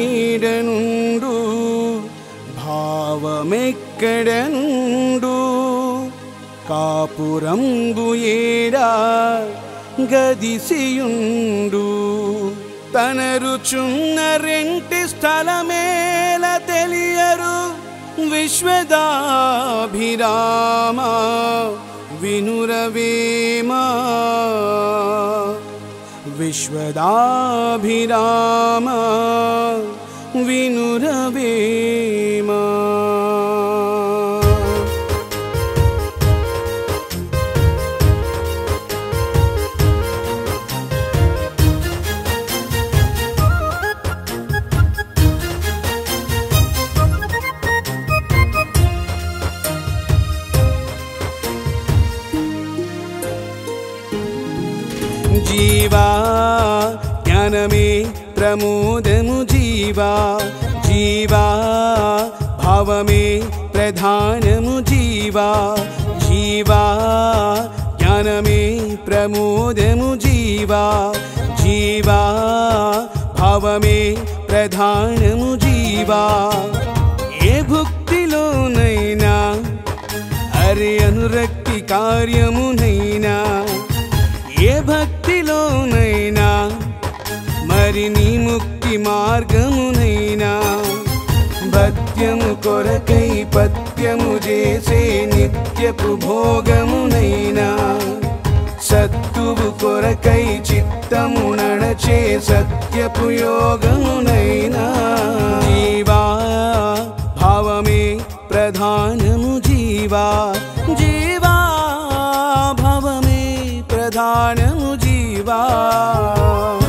జీవమీడనుండు భావమెక్కడనుండు కాపురంబు ఏడా గదిసియుండు తనరుచున్న రెంటి స్థలమేల తెలియరు విశ్వదాభిరామ వినురవేమా విశ్వదాభిరామ వినురవేమా జీవా జ్ఞానమే ప్రమోదము జీవా. జీవా భావమే ప్రధానము జీవా. జీవా జ్ఞానమే ప్రమోదము జీవా. జీవా భావమే ప్రధానము జీవా. ఏ భుక్తిలోనైనా అరే అనురక్తి కార్యమునైనా ఏ భక్తిలోనైనా మరి నీ ముక్తి మార్గమునైనా. భత్యము కొరకై పత్యము చేసే నిత్యపు భోగమునైనా. సత్తువు కొరకై చిత్తము నడచే సత్యపు యోగమునైనా. జీవా భావమే ప్రధానము జీవా. జీవా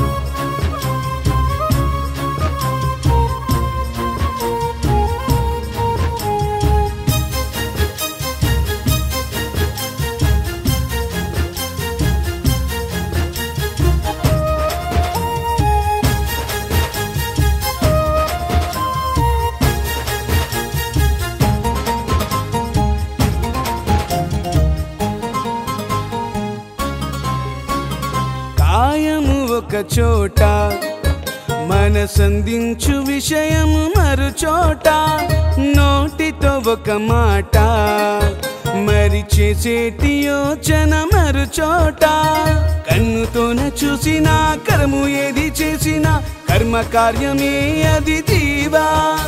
చోట. మనసందించు విషయము మరు చోట నోటితో ఒక మాట. మరి చేసేటి యోచన మరుచోట. కన్నుతోన చూసినా కర్ము ఏది చేసినా కర్మ కార్యమే అది జీవా.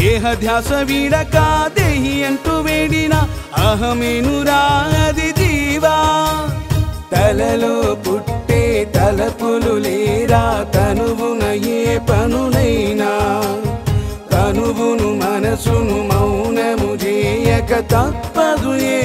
దేహ ధ్యాస వీడక దేహి అంటూ వేడిన అహమేనురా అది జీవా. తలలో పుట్టే తలపులు లేరా? తనువున ఏ పనులైనా తనువును మనసును మౌనము చేయక తప్పదు ఏ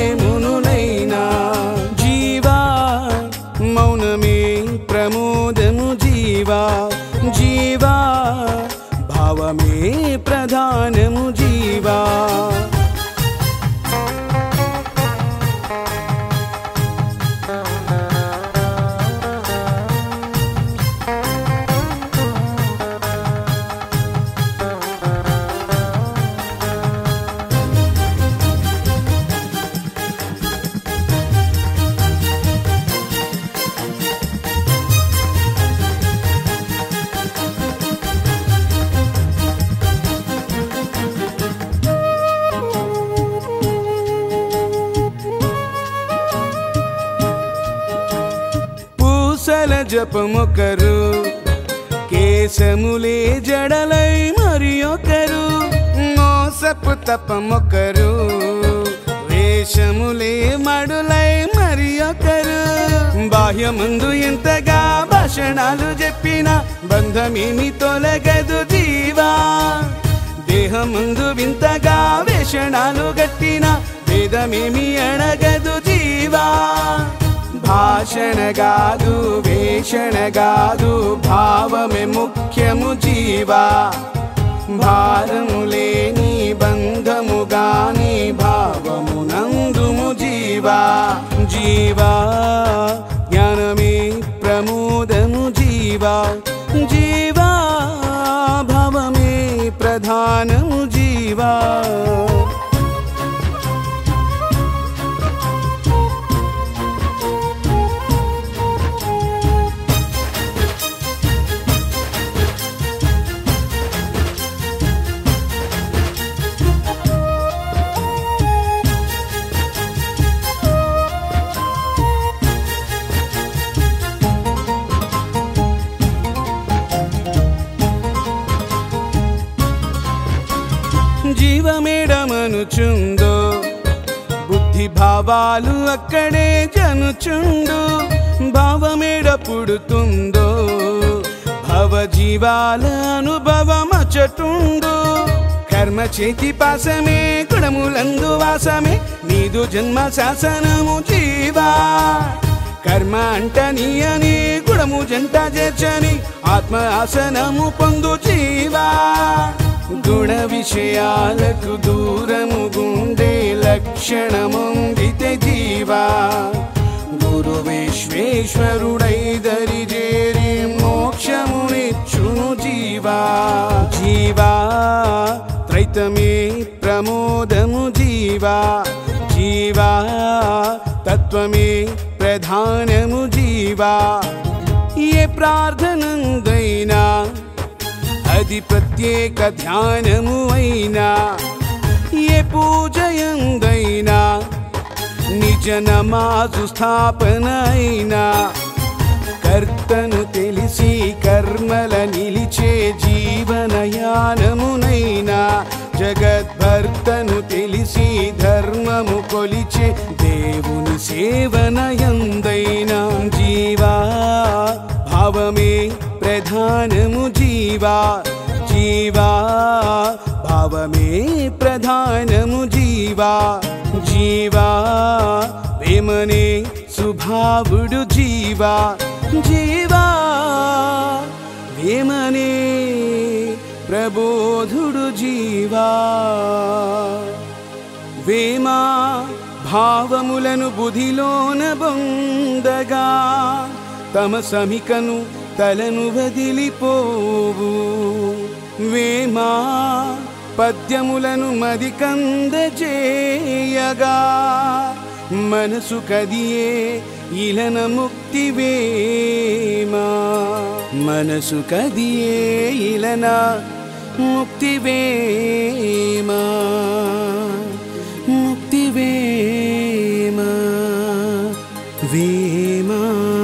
పూసల జపమొకరు. కేశములే జడలై మరి ఒకరు. మోసపు తపమొకరు. వేషములే మడులై మరి ఒకరు. బాహ్యమందు ఎంతగా భాషణాలు చెప్పిన బంధమేమి తొలగదు జీవా. దేహమందు వింతగా వేషణాలు గట్టిన వేదమేమి అణగదు జీవా. आषण गादु वेषणगादु भाव मे मुख्यमु जीवा। भारमुले निबन्धमुगानि भावमु नन्दुमु जीवा। जीवा ज्ञान मे प्रमोदमु जीवा। जीवा भाव मे प्रधानमु जीवा। ప్రధానము బుద్ధి భావాలు అక్కడే జనుచుండు. భావమేడ పుడుతుందో భవజీవాల అనుభవమచటుండు. కర్మ చేతి పాసమే గుణములందు వాసమే. నీదు జన్మ శాసనము జీవా. కర్మ అంట నీయని గుణము జంట చేర్చని ఆత్మ ఆసనము పొందు జీవా. విషయాలకు దూరము గుండే లక్షణముందితే జీవా గురు విశ్వేశ్వరుడై దరి చేరి మోక్షమునిచ్చును జీవా జీవా త్రైతమే ప్రమోదము జీవా జీవా తత్వమే ప్రధానము జీవా ఏ ప్రార్థనందైనా అది ప్రత్యేక ధ్యానము అయినా ఏ పూజయందైనా నిజ నమాజు స్థాపన అయినా కర్తను తెలిసి కర్మల నిలిచే జీవనయానమునైనా జగద్భర్తను తెలిసి ధర్మము కొలిచే దేవుని సేవనయందైనా. ప్రధానము జీవా జీవా భావమే ప్రధానము జీవా జీవా వేమనే సుభావుడు జీవా జీవా వేమనే ప్రబోధుడు జీవా వేమా భావములను బుధిలోన బొందగా తమ సమికను తలను వదిలిపోవు. వేమా పద్యములను మది కందజేయగా మనసు కదియే ఇలన ముక్తి వేమా. మనసు కదియే ఇలన ముక్తి వేమా. ముక్తి వేమా. వేమా.